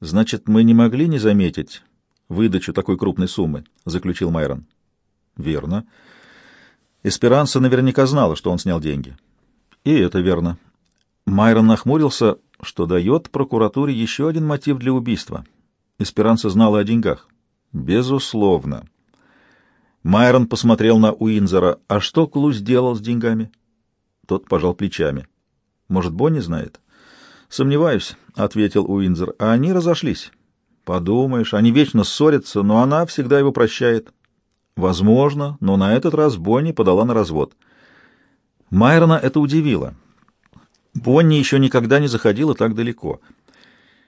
Значит, мы не могли не заметить выдачу такой крупной суммы, заключил Майрон. Верно. Эсперанса наверняка знала, что он снял деньги. И это верно. Майрон нахмурился, что дает прокуратуре еще один мотив для убийства. Эсперанса знала о деньгах. Безусловно. Майрон посмотрел на Уинзера. А что Клу сделал с деньгами? Тот пожал плечами. Может, Бонни знает? Сомневаюсь, ответил Уинзер. А они разошлись. Подумаешь, они вечно ссорятся, но она всегда его прощает. Возможно, но на этот раз Бонни подала на развод. Майрона это удивило. Бонни еще никогда не заходила так далеко.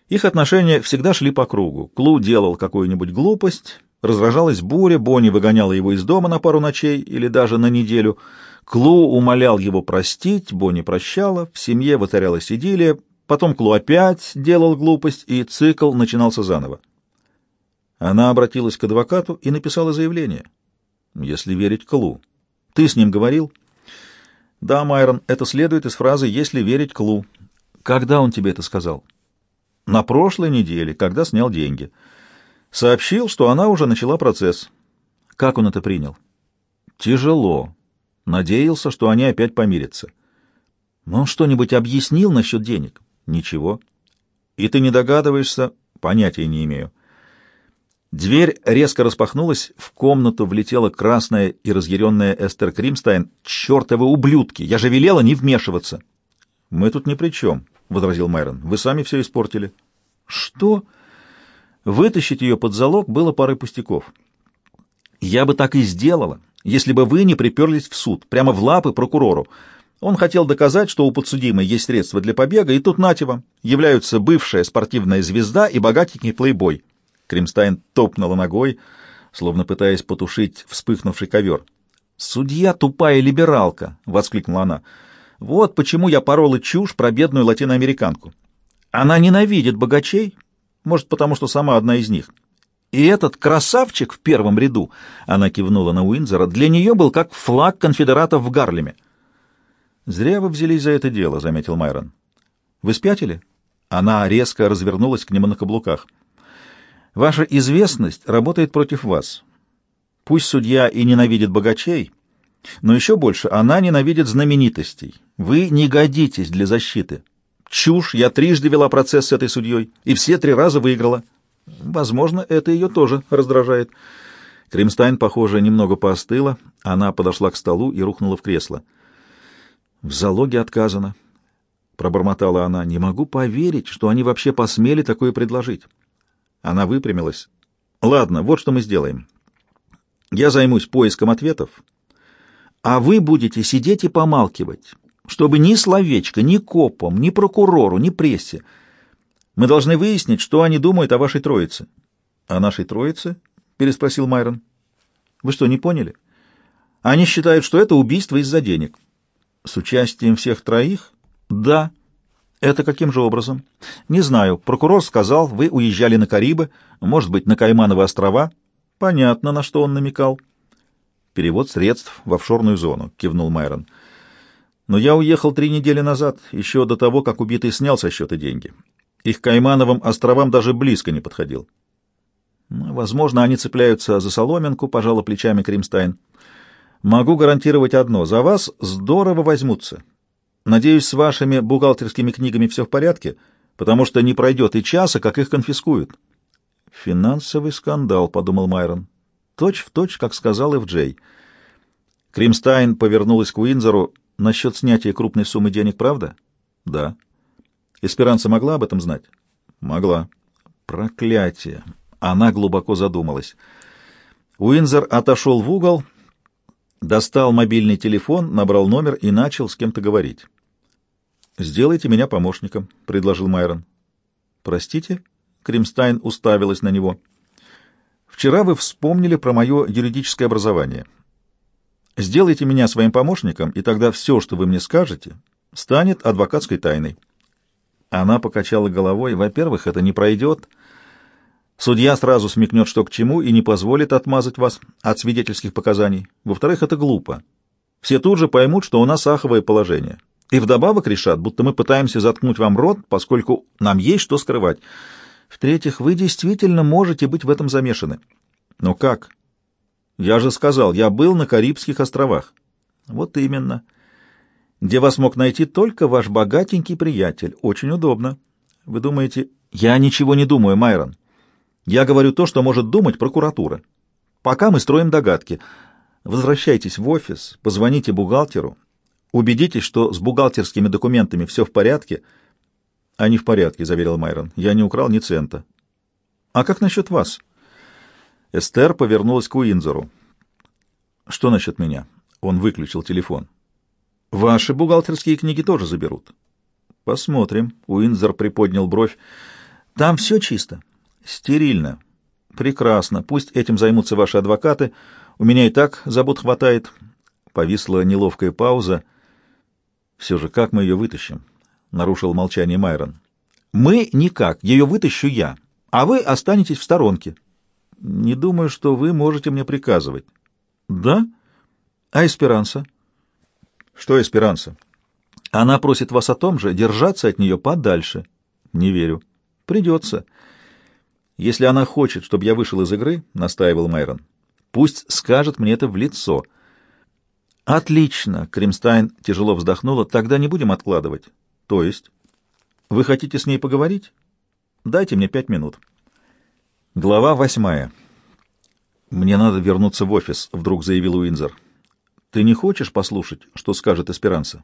Их отношения всегда шли по кругу. Клу делал какую-нибудь глупость, разражалась буря, Бонни выгоняла его из дома на пару ночей или даже на неделю. Клу умолял его простить, Бонни прощала, в семье воцарялась идиллия, потом Клу опять делал глупость, и цикл начинался заново. Она обратилась к адвокату и написала заявление. Если верить Клу. Ты с ним говорил? Да, Майрон, это следует из фразы «если верить Клу». Когда он тебе это сказал? На прошлой неделе, когда снял деньги. Сообщил, что она уже начала процесс. Как он это принял? Тяжело. Надеялся, что они опять помирятся. Но он что-нибудь объяснил насчет денег? Ничего. И ты не догадываешься? Понятия не имею. Дверь резко распахнулась, в комнату влетела красная и разъяренная Эстер Кримстайн. «Чертовы ублюдки! Я же велела не вмешиваться!» «Мы тут ни при чем», — возразил Майрон. «Вы сами все испортили». «Что?» Вытащить ее под залог было парой пустяков. «Я бы так и сделала, если бы вы не приперлись в суд, прямо в лапы прокурору. Он хотел доказать, что у подсудимой есть средства для побега, и тут нате являются бывшая спортивная звезда и богатенький плейбой». Кримстайн топнула ногой, словно пытаясь потушить вспыхнувший ковер. «Судья тупая либералка!» — воскликнула она. «Вот почему я порола чушь про бедную латиноамериканку. Она ненавидит богачей, может, потому что сама одна из них. И этот красавчик в первом ряду, — она кивнула на Уинзера, — для нее был как флаг конфедератов в Гарлеме». «Зря вы взялись за это дело», — заметил Майрон. «Вы спятили?» Она резко развернулась к нему на каблуках. Ваша известность работает против вас. Пусть судья и ненавидит богачей, но еще больше она ненавидит знаменитостей. Вы не годитесь для защиты. Чушь, я трижды вела процесс с этой судьей, и все три раза выиграла. Возможно, это ее тоже раздражает. Кримстайн, похоже, немного поостыла. Она подошла к столу и рухнула в кресло. «В залоге отказано», — пробормотала она. «Не могу поверить, что они вообще посмели такое предложить». Она выпрямилась. «Ладно, вот что мы сделаем. Я займусь поиском ответов, а вы будете сидеть и помалкивать, чтобы ни словечко, ни копам, ни прокурору, ни прессе. Мы должны выяснить, что они думают о вашей троице». «О нашей троице?» — переспросил Майрон. «Вы что, не поняли? Они считают, что это убийство из-за денег». «С участием всех троих?» «Да». Это каким же образом? Не знаю. Прокурор сказал, вы уезжали на Карибы, может быть, на Каймановы острова. Понятно, на что он намекал. Перевод средств в офшорную зону, кивнул Майрон. Но я уехал три недели назад, еще до того, как убитый снял со счета деньги. Их Каймановым островам даже близко не подходил. Ну, возможно, они цепляются за соломинку, пожала плечами Кримстайн. Могу гарантировать одно: за вас здорово возьмутся. Надеюсь, с вашими бухгалтерскими книгами все в порядке, потому что не пройдет и часа, как их конфискуют. Финансовый скандал, подумал Майрон. Точь в точь, как сказал Эф-Джей. Кримстайн повернулась к Уинзору. Насчет снятия крупной суммы денег, правда? Да. Эсперанца могла об этом знать? Могла. Проклятие. Она глубоко задумалась. Уинзер отошел в угол, достал мобильный телефон, набрал номер и начал с кем-то говорить. «Сделайте меня помощником», — предложил Майрон. «Простите?» — Кримстайн уставилась на него. «Вчера вы вспомнили про мое юридическое образование. Сделайте меня своим помощником, и тогда все, что вы мне скажете, станет адвокатской тайной». Она покачала головой. «Во-первых, это не пройдет. Судья сразу смекнет, что к чему, и не позволит отмазать вас от свидетельских показаний. Во-вторых, это глупо. Все тут же поймут, что у нас аховое положение». И вдобавок решат, будто мы пытаемся заткнуть вам рот, поскольку нам есть что скрывать. В-третьих, вы действительно можете быть в этом замешаны. Но как? Я же сказал, я был на Карибских островах. Вот именно. Где вас мог найти только ваш богатенький приятель. Очень удобно. Вы думаете... Я ничего не думаю, Майрон. Я говорю то, что может думать прокуратура. Пока мы строим догадки. Возвращайтесь в офис, позвоните бухгалтеру, убедитесь, что с бухгалтерскими документами все в порядке. Они в порядке, заверил Майрон. Я не украл ни цента. А как насчет вас? Эстер повернулась к Уинзору. Что насчет меня? Он выключил телефон. Ваши бухгалтерские книги тоже заберут. Посмотрим. Уинзор приподнял бровь. Там все чисто. Стерильно. Прекрасно. Пусть этим займутся ваши адвокаты. У меня и так забот хватает. Повисла неловкая пауза. Все же, как мы ее вытащим? Нарушил молчание Майрон. Мы никак. Ее вытащу я. А вы останетесь в сторонке. Не думаю, что вы можете мне приказывать. Да? А Эсперанса? Что Эсперанса? Она просит вас о том же, держаться от нее подальше. Не верю. Придется. Если она хочет, чтобы я вышел из игры, — настаивал Майрон, — пусть скажет мне это в лицо. Отлично, — Кримстайн тяжело вздохнула, — тогда не будем откладывать. То есть? Вы хотите с ней поговорить? Дайте мне пять минут. Глава восьмая. «Мне надо вернуться в офис», — вдруг заявил Уинзер. «Ты не хочешь послушать, что скажет Эсперанса?»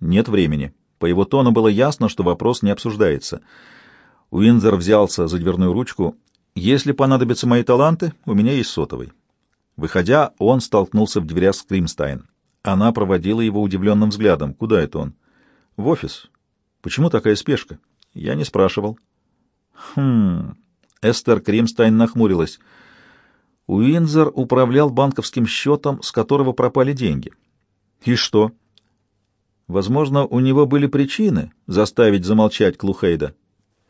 «Нет времени». По его тону было ясно, что вопрос не обсуждается. Уинзер взялся за дверную ручку. «Если понадобятся мои таланты, у меня есть сотовый». Выходя, он столкнулся в дверях с Кримстайн. Она проводила его удивленным взглядом. «Куда это он?» «В офис». «Почему такая спешка?» «Я не спрашивал». «Хм...» Эстер Кримстайн нахмурилась. Уинзер управлял банковским счетом, с которого пропали деньги. И что? Возможно, у него были причины заставить замолчать Клухейда.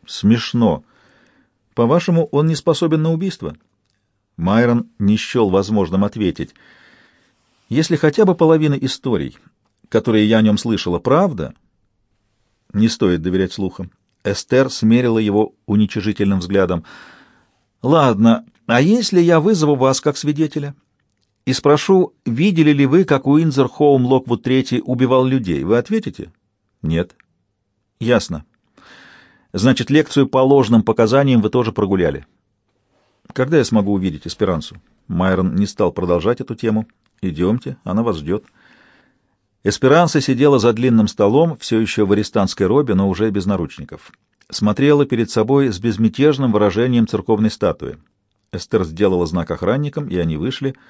Смешно. По-вашему, он не способен на убийство? Майрон не счел возможным ответить. Если хотя бы половина историй, которые я о нем слышала, правда, не стоит доверять слухам. Эстер смерила его уничижительным взглядом. «Ладно, а если я вызову вас как свидетеля и спрошу, видели ли вы, как Уинзер Хоум Локвуд III убивал людей, вы ответите?» «Нет». «Ясно. Значит, лекцию по ложным показаниям вы тоже прогуляли». «Когда я смогу увидеть Эсперансу?» Майрон не стал продолжать эту тему. «Идемте, она вас ждет». Эсперанса сидела за длинным столом, все еще в арестантской робе, но уже без наручников. Смотрела перед собой с безмятежным выражением церковной статуи. Эстер сделала знак охранникам, и они вышли —